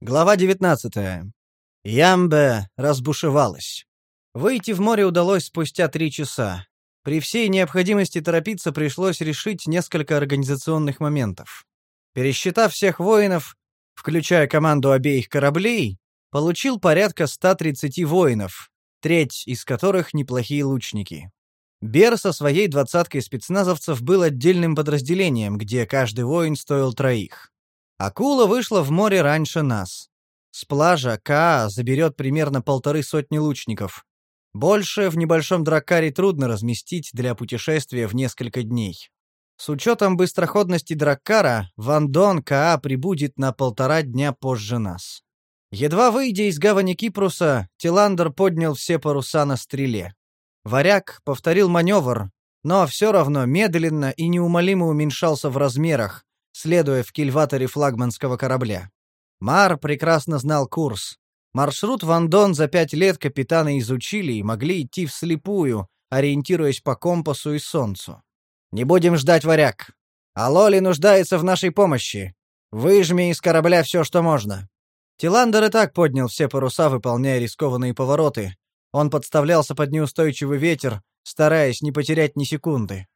Глава 19. Ямбе разбушевалась. Выйти в море удалось спустя три часа. При всей необходимости торопиться пришлось решить несколько организационных моментов. Пересчитав всех воинов, включая команду обеих кораблей, получил порядка 130 воинов, треть из которых неплохие лучники. Бер со своей двадцаткой спецназовцев был отдельным подразделением, где каждый воин стоил троих. Акула вышла в море раньше нас. С пляжа Каа заберет примерно полторы сотни лучников. Больше в небольшом дракаре трудно разместить для путешествия в несколько дней. С учетом быстроходности драккара, Вандон Каа прибудет на полтора дня позже нас. Едва выйдя из гавани Кипруса, Тиландер поднял все паруса на стреле. Варяг повторил маневр, но все равно медленно и неумолимо уменьшался в размерах, следуя в кильваторе флагманского корабля. Мар прекрасно знал курс. Маршрут Вандон за пять лет капитаны изучили и могли идти вслепую, ориентируясь по компасу и солнцу. «Не будем ждать варяг. Алоли нуждается в нашей помощи. Выжми из корабля все, что можно». Тиландер и так поднял все паруса, выполняя рискованные повороты. Он подставлялся под неустойчивый ветер, стараясь не потерять ни секунды.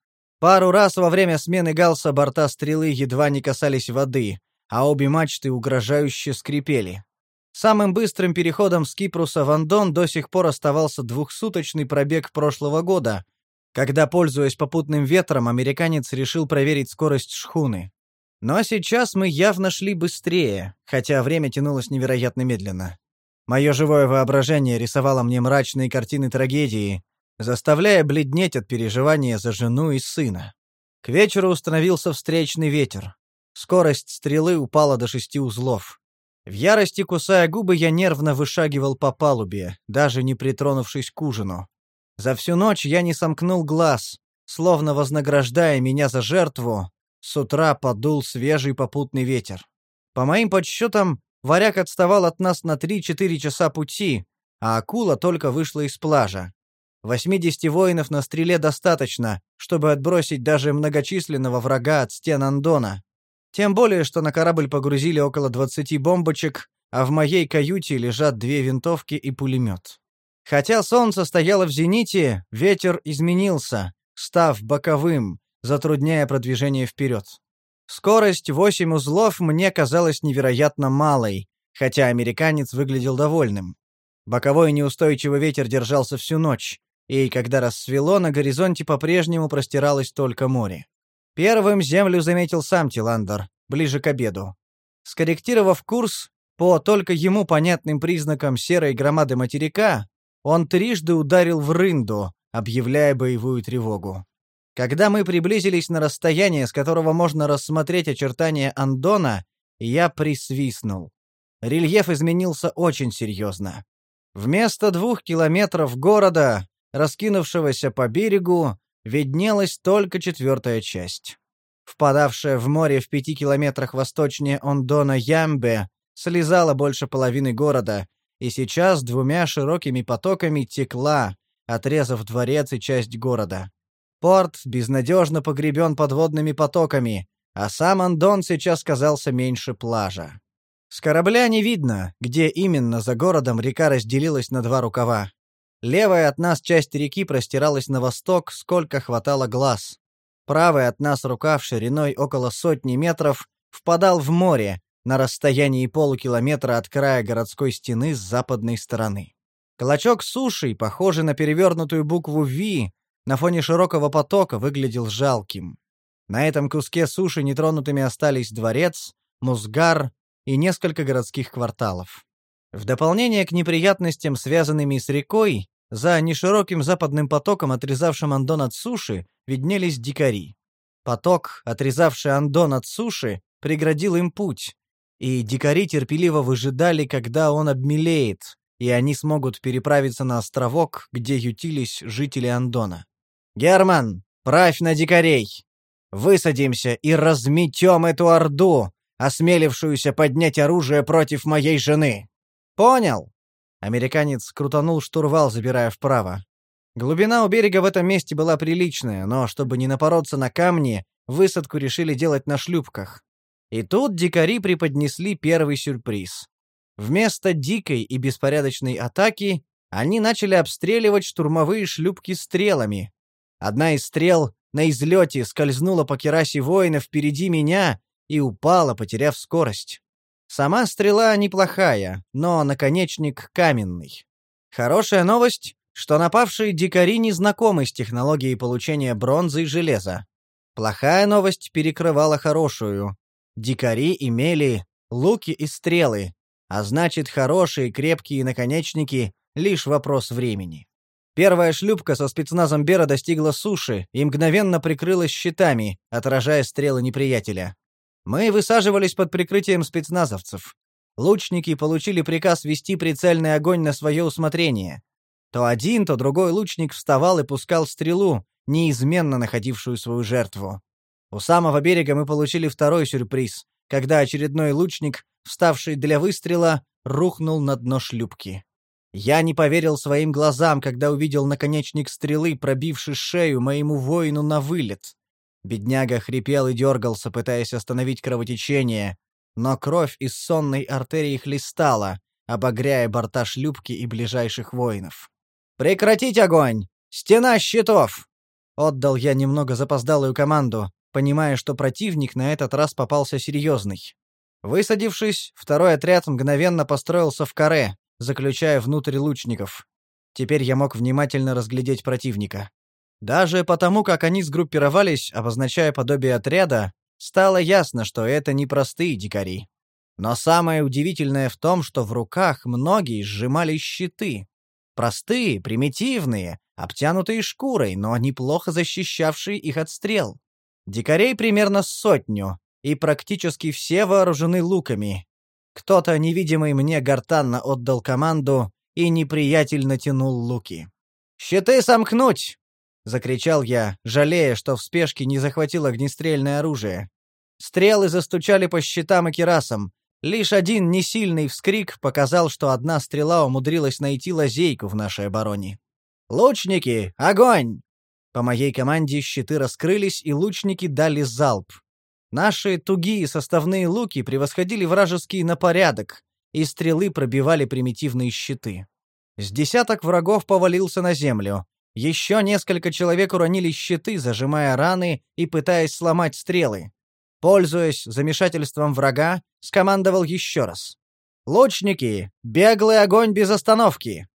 Пару раз во время смены галса борта стрелы едва не касались воды, а обе мачты угрожающе скрипели. Самым быстрым переходом с Кипруса в Андон до сих пор оставался двухсуточный пробег прошлого года, когда, пользуясь попутным ветром, американец решил проверить скорость шхуны. Но сейчас мы явно шли быстрее, хотя время тянулось невероятно медленно. Мое живое воображение рисовало мне мрачные картины трагедии, заставляя бледнеть от переживания за жену и сына. К вечеру установился встречный ветер. Скорость стрелы упала до шести узлов. В ярости кусая губы, я нервно вышагивал по палубе, даже не притронувшись к ужину. За всю ночь я не сомкнул глаз, словно вознаграждая меня за жертву, с утра подул свежий попутный ветер. По моим подсчетам, варяг отставал от нас на 3-4 часа пути, а акула только вышла из плажа. 80 воинов на стреле достаточно, чтобы отбросить даже многочисленного врага от стен Андона. Тем более, что на корабль погрузили около 20 бомбочек, а в моей каюте лежат две винтовки и пулемет. Хотя солнце стояло в зените, ветер изменился, став боковым, затрудняя продвижение вперед. Скорость 8 узлов мне казалась невероятно малой, хотя американец выглядел довольным. Боковой неустойчивый ветер держался всю ночь, и когда рассвело, на горизонте по-прежнему простиралось только море. Первым землю заметил сам Тиландер, ближе к обеду. Скорректировав курс по только ему понятным признакам серой громады материка, он трижды ударил в рынду, объявляя боевую тревогу. Когда мы приблизились на расстояние, с которого можно рассмотреть очертания Андона, я присвистнул. Рельеф изменился очень серьезно. Вместо двух километров города раскинувшегося по берегу, виднелась только четвертая часть. Впадавшая в море в пяти километрах восточнее Ондона Ямбе слезала больше половины города, и сейчас двумя широкими потоками текла, отрезав дворец и часть города. Порт безнадежно погребен подводными потоками, а сам Андон сейчас казался меньше плажа. С корабля не видно, где именно за городом река разделилась на два рукава. Левая от нас часть реки простиралась на восток, сколько хватало глаз. Правая от нас рукав шириной около сотни метров впадал в море на расстоянии полукилометра от края городской стены с западной стороны. Клочок суши, похожий на перевернутую букву «Ви», на фоне широкого потока выглядел жалким. На этом куске суши нетронутыми остались дворец, Музгар и несколько городских кварталов. В дополнение к неприятностям, связанными с рекой, за нешироким западным потоком, отрезавшим Андон от суши, виднелись дикари. Поток, отрезавший Андон от суши, преградил им путь, и дикари терпеливо выжидали, когда он обмелеет, и они смогут переправиться на островок, где ютились жители Андона. «Герман, правь на дикарей! Высадимся и разметем эту орду, осмелившуюся поднять оружие против моей жены! Понял?» Американец крутанул штурвал, забирая вправо. Глубина у берега в этом месте была приличная, но чтобы не напороться на камни, высадку решили делать на шлюпках. И тут дикари преподнесли первый сюрприз. Вместо дикой и беспорядочной атаки они начали обстреливать штурмовые шлюпки стрелами. Одна из стрел на излете скользнула по керасе воина впереди меня и упала, потеряв скорость. Сама стрела неплохая, но наконечник каменный. Хорошая новость, что напавшие дикари не знакомы с технологией получения бронзы и железа. Плохая новость перекрывала хорошую. Дикари имели луки и стрелы, а значит, хорошие крепкие наконечники — лишь вопрос времени. Первая шлюпка со спецназом Бера достигла суши и мгновенно прикрылась щитами, отражая стрелы неприятеля. Мы высаживались под прикрытием спецназовцев. Лучники получили приказ вести прицельный огонь на свое усмотрение. То один, то другой лучник вставал и пускал стрелу, неизменно находившую свою жертву. У самого берега мы получили второй сюрприз, когда очередной лучник, вставший для выстрела, рухнул на дно шлюпки. Я не поверил своим глазам, когда увидел наконечник стрелы, пробивший шею моему воину на вылет. Бедняга хрипел и дергался, пытаясь остановить кровотечение, но кровь из сонной артерии хлестала, обогряя борта шлюпки и ближайших воинов. «Прекратить огонь! Стена щитов!» Отдал я немного запоздалую команду, понимая, что противник на этот раз попался серьезный. Высадившись, второй отряд мгновенно построился в каре, заключая внутрь лучников. Теперь я мог внимательно разглядеть противника. Даже потому, как они сгруппировались, обозначая подобие отряда, стало ясно, что это не простые дикари. Но самое удивительное в том, что в руках многие сжимали щиты. Простые, примитивные, обтянутые шкурой, но неплохо защищавшие их от стрел. Дикарей примерно сотню, и практически все вооружены луками. Кто-то, невидимый мне, гортанно отдал команду, и неприятель натянул луки. «Щиты сомкнуть!» — закричал я, жалея, что в спешке не захватил огнестрельное оружие. Стрелы застучали по щитам и керасам. Лишь один несильный вскрик показал, что одна стрела умудрилась найти лазейку в нашей обороне. «Лучники, огонь!» По моей команде щиты раскрылись, и лучники дали залп. Наши тугие составные луки превосходили вражеские на порядок, и стрелы пробивали примитивные щиты. С десяток врагов повалился на землю. Еще несколько человек уронили щиты, зажимая раны и пытаясь сломать стрелы. Пользуясь замешательством врага, скомандовал еще раз. «Лучники! Беглый огонь без остановки!»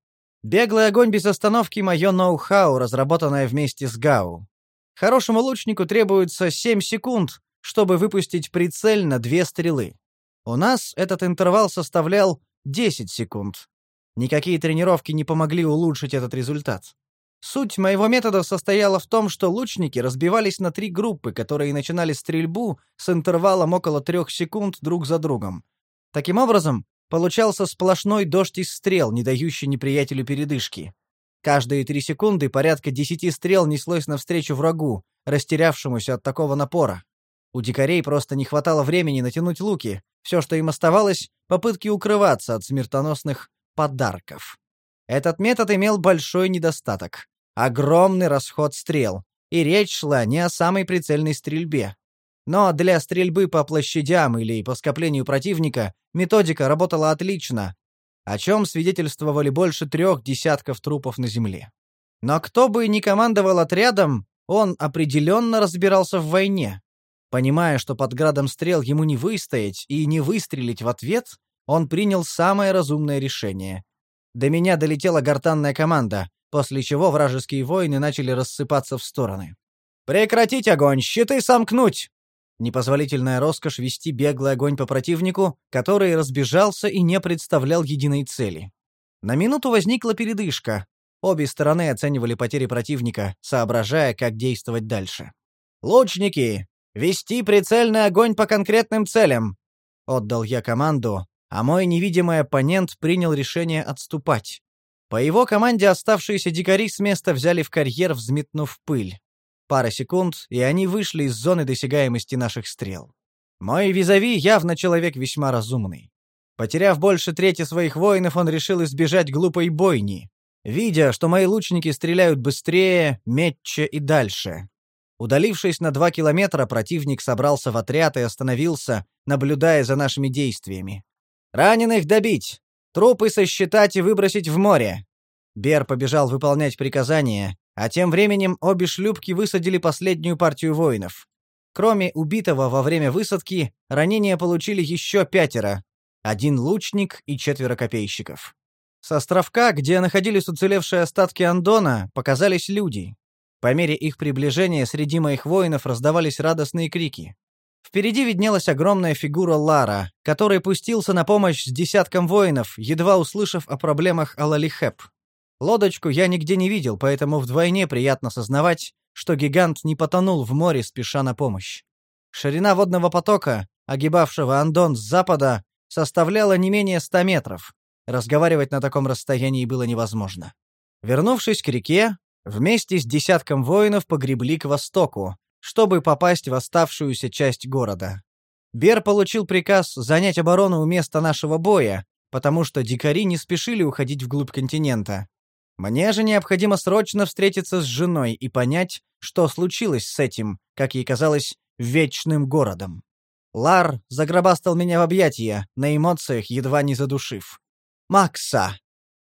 Беглый огонь без остановки — мое ноу-хау, разработанное вместе с Гау. Хорошему лучнику требуется 7 секунд, чтобы выпустить прицельно две стрелы. У нас этот интервал составлял 10 секунд. Никакие тренировки не помогли улучшить этот результат. Суть моего метода состояла в том, что лучники разбивались на три группы, которые начинали стрельбу с интервалом около трех секунд друг за другом. Таким образом, получался сплошной дождь из стрел, не дающий неприятелю передышки. Каждые три секунды порядка десяти стрел неслось навстречу врагу, растерявшемуся от такого напора. У дикарей просто не хватало времени натянуть луки. Все, что им оставалось — попытки укрываться от смертоносных подарков. Этот метод имел большой недостаток — огромный расход стрел, и речь шла не о самой прицельной стрельбе. Но для стрельбы по площадям или по скоплению противника методика работала отлично, о чем свидетельствовали больше трех десятков трупов на земле. Но кто бы ни командовал отрядом, он определенно разбирался в войне. Понимая, что под градом стрел ему не выстоять и не выстрелить в ответ, он принял самое разумное решение. До меня долетела гортанная команда, после чего вражеские воины начали рассыпаться в стороны. «Прекратить огонь! Щиты сомкнуть!» Непозволительная роскошь вести беглый огонь по противнику, который разбежался и не представлял единой цели. На минуту возникла передышка. Обе стороны оценивали потери противника, соображая, как действовать дальше. «Лучники! Вести прицельный огонь по конкретным целям!» Отдал я команду, а мой невидимый оппонент принял решение отступать. По его команде оставшиеся дикари с места взяли в карьер, взметнув пыль. Пара секунд, и они вышли из зоны досягаемости наших стрел. Мой визави явно человек весьма разумный. Потеряв больше трети своих воинов, он решил избежать глупой бойни, видя, что мои лучники стреляют быстрее, метче и дальше. Удалившись на два километра, противник собрался в отряд и остановился, наблюдая за нашими действиями. Раненых добить, трупы сосчитать и выбросить в море. Бер побежал выполнять приказание, а тем временем обе шлюпки высадили последнюю партию воинов. Кроме убитого во время высадки, ранения получили еще пятеро, один лучник и четверо копейщиков. С островка, где находились уцелевшие остатки Андона, показались люди. По мере их приближения среди моих воинов раздавались радостные крики. Впереди виднелась огромная фигура Лара, который пустился на помощь с десятком воинов, едва услышав о проблемах Алалихеп. Лодочку я нигде не видел, поэтому вдвойне приятно сознавать, что гигант не потонул в море, спеша на помощь. Ширина водного потока, огибавшего Андон с запада, составляла не менее ста метров. Разговаривать на таком расстоянии было невозможно. Вернувшись к реке, вместе с десятком воинов погребли к востоку, чтобы попасть в оставшуюся часть города. Бер получил приказ занять оборону у места нашего боя, потому что дикари не спешили уходить вглубь континента. Мне же необходимо срочно встретиться с женой и понять, что случилось с этим, как ей казалось, вечным городом. Лар загробастал меня в объятия, на эмоциях едва не задушив. «Макса!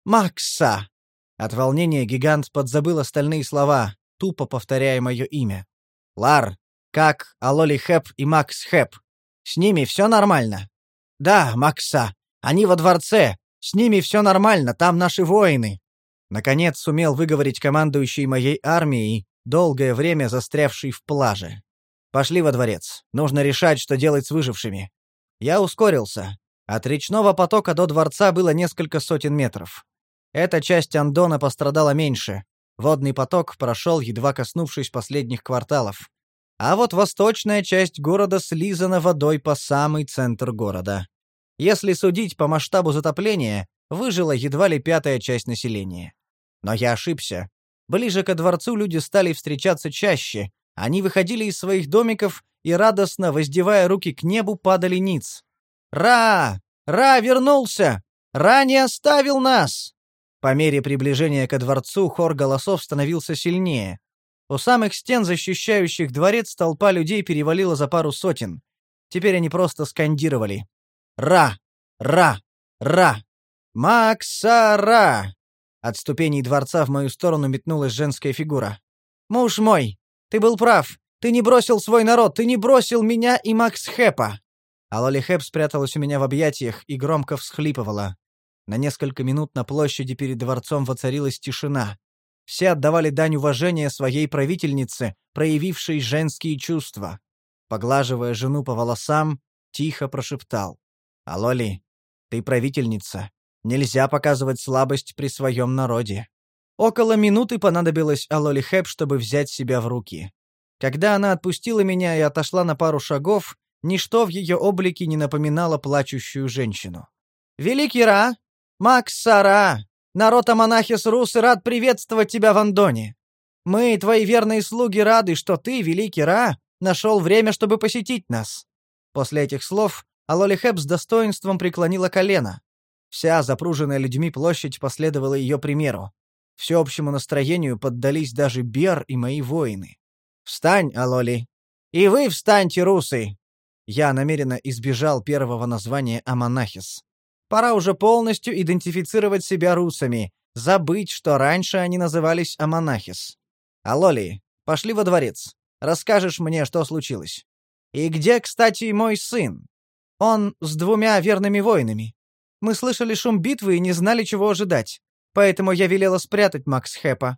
Макса!» От волнения гигант подзабыл остальные слова, тупо повторяя мое имя. «Лар, как Алоли Хэп и Макс Хэп? С ними все нормально?» «Да, Макса. Они во дворце. С ними все нормально, там наши воины». Наконец сумел выговорить командующий моей армией, долгое время застрявший в плаже. «Пошли во дворец. Нужно решать, что делать с выжившими». Я ускорился. От речного потока до дворца было несколько сотен метров. Эта часть Андона пострадала меньше, Водный поток прошел, едва коснувшись последних кварталов. А вот восточная часть города слизана водой по самый центр города. Если судить по масштабу затопления, выжила едва ли пятая часть населения. Но я ошибся. Ближе ко дворцу люди стали встречаться чаще. Они выходили из своих домиков и, радостно воздевая руки к небу, падали ниц. «Ра! Ра вернулся! Ра не оставил нас!» По мере приближения ко дворцу хор голосов становился сильнее. У самых стен, защищающих дворец, толпа людей перевалила за пару сотен. Теперь они просто скандировали. «Ра! Ра! Ра! Максара!» От ступеней дворца в мою сторону метнулась женская фигура. «Муж мой, ты был прав. Ты не бросил свой народ, ты не бросил меня и Макс Хэпа!» Алоли Хэп спряталась у меня в объятиях и громко всхлипывала. На несколько минут на площади перед дворцом воцарилась тишина. Все отдавали дань уважения своей правительнице, проявившей женские чувства. Поглаживая жену по волосам, тихо прошептал. «Алоли, ты правительница. Нельзя показывать слабость при своем народе». Около минуты понадобилось Алоли Хэп, чтобы взять себя в руки. Когда она отпустила меня и отошла на пару шагов, ничто в ее облике не напоминало плачущую женщину. «Великий Ра, Макс Сара, народ Аманахис Русы рад приветствовать тебя в Андоне. Мы, твои верные слуги, рады, что ты, великий Ра, нашел время, чтобы посетить нас». После этих слов Алолихеп с достоинством преклонила колено. Вся запруженная людьми площадь последовала ее примеру. Всеобщему настроению поддались даже Бер и мои воины. «Встань, Алоли! И вы встаньте, русы!» Я намеренно избежал первого названия Аманахис. Пора уже полностью идентифицировать себя русами, забыть, что раньше они назывались Аманахис. Алоли, пошли во дворец. Расскажешь мне, что случилось. И где, кстати, мой сын? Он с двумя верными воинами. Мы слышали шум битвы и не знали, чего ожидать. Поэтому я велела спрятать Макс Хэпа.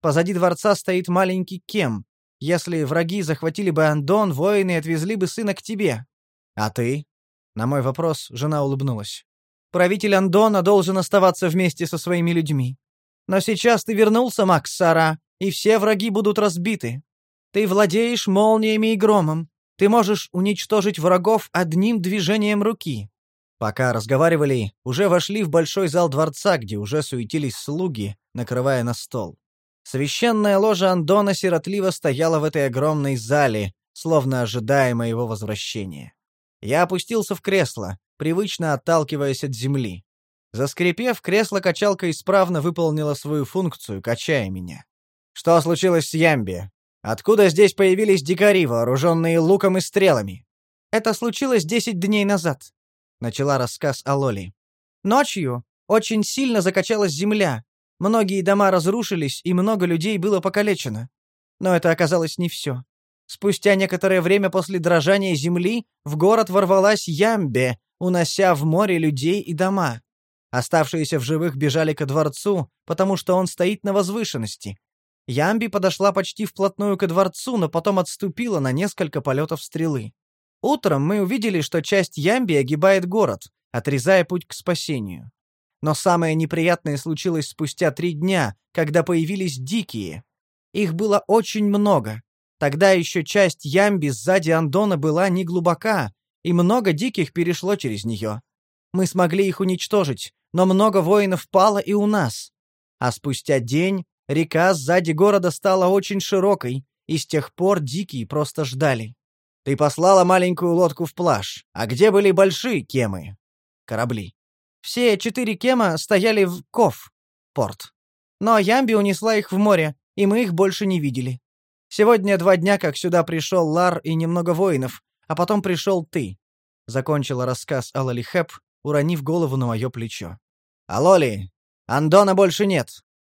Позади дворца стоит маленький Кем. Если враги захватили бы Андон, воины отвезли бы сына к тебе. А ты? На мой вопрос жена улыбнулась. Правитель Андона должен оставаться вместе со своими людьми. Но сейчас ты вернулся, Макс Сара, и все враги будут разбиты. Ты владеешь молниями и громом. Ты можешь уничтожить врагов одним движением руки. Пока разговаривали, уже вошли в большой зал дворца, где уже суетились слуги, накрывая на стол. Священная ложа Андона сиротливо стояла в этой огромной зале, словно ожидая моего возвращения. Я опустился в кресло, привычно отталкиваясь от земли. Заскрипев, кресло-качалка исправно выполнила свою функцию, качая меня. Что случилось с Ямби? Откуда здесь появились дикари, вооруженные луком и стрелами? Это случилось десять дней назад. — начала рассказ о Лоли. «Ночью очень сильно закачалась земля. Многие дома разрушились, и много людей было покалечено. Но это оказалось не все. Спустя некоторое время после дрожания земли в город ворвалась Ямбе, унося в море людей и дома. Оставшиеся в живых бежали ко дворцу, потому что он стоит на возвышенности. Ямби подошла почти вплотную ко дворцу, но потом отступила на несколько полетов стрелы. Утром мы увидели, что часть Ямби огибает город, отрезая путь к спасению. Но самое неприятное случилось спустя три дня, когда появились дикие. Их было очень много. Тогда еще часть Ямби сзади Андона была неглубока, и много диких перешло через нее. Мы смогли их уничтожить, но много воинов пало и у нас. А спустя день река сзади города стала очень широкой, и с тех пор дикие просто ждали. Ты послала маленькую лодку в плаж. А где были большие кемы? Корабли. Все четыре кема стояли в Ков, порт. Но Ямби унесла их в море, и мы их больше не видели. Сегодня два дня, как сюда пришел Лар и немного воинов, а потом пришел ты. Закончила рассказ Алали Хэп, уронив голову на мое плечо. «Алоли, Андона больше нет.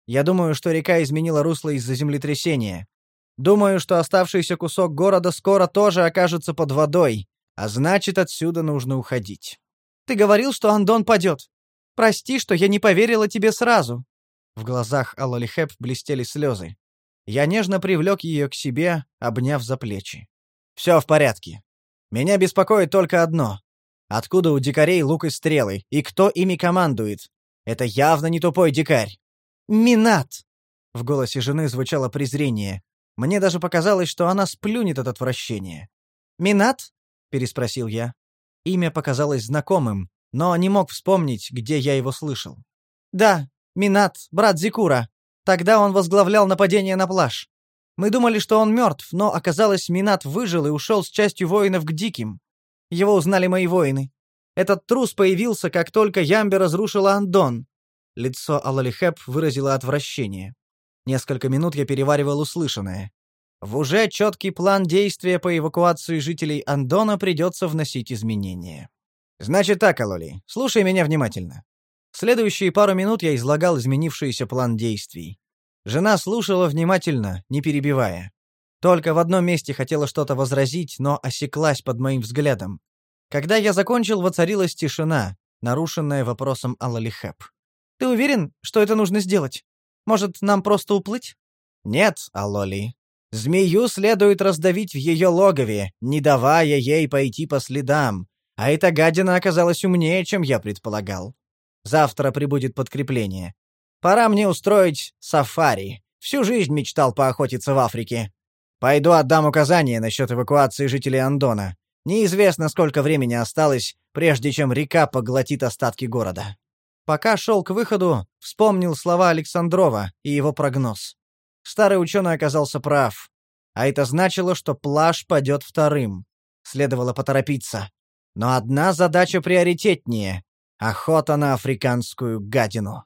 Я думаю, что река изменила русло из-за землетрясения. Думаю, что оставшийся кусок города скоро тоже окажется под водой, а значит, отсюда нужно уходить. Ты говорил, что Андон падет. Прости, что я не поверила тебе сразу». В глазах Алоли Хэп блестели слезы. Я нежно привлек ее к себе, обняв за плечи. «Все в порядке. Меня беспокоит только одно. Откуда у дикарей лук и стрелы, и кто ими командует? Это явно не тупой дикарь. Минат!» В голосе жены звучало презрение. Мне даже показалось, что она сплюнет от отвращения. «Минат?» — переспросил я. Имя показалось знакомым, но не мог вспомнить, где я его слышал. «Да, Минат, брат Зикура. Тогда он возглавлял нападение на плаж. Мы думали, что он мертв, но оказалось, Минат выжил и ушел с частью воинов к диким. Его узнали мои воины. Этот трус появился, как только Ямбе разрушила Андон. Лицо Алалихеп выразило отвращение. Несколько минут я переваривал услышанное. В уже четкий план действия по эвакуации жителей Андона придется вносить изменения. Значит так, Алоли, слушай меня внимательно. Следующие пару минут я излагал изменившийся план действий. Жена слушала внимательно, не перебивая. Только в одном месте хотела что-то возразить, но осеклась под моим взглядом. Когда я закончил, воцарилась тишина, нарушенная вопросом Алалихеп. «Ты уверен, что это нужно сделать? Может, нам просто уплыть?» «Нет, Алоли. Змею следует раздавить в ее логове, не давая ей пойти по следам. А эта гадина оказалась умнее, чем я предполагал. Завтра прибудет подкрепление. Пора мне устроить сафари. Всю жизнь мечтал поохотиться в Африке. Пойду отдам указания насчет эвакуации жителей Андона. Неизвестно, сколько времени осталось, прежде чем река поглотит остатки города. Пока шел к выходу, вспомнил слова Александрова и его прогноз. Старый ученый оказался прав. А это значило, что плаж падет вторым. Следовало поторопиться. Но одна задача приоритетнее — охота на африканскую гадину.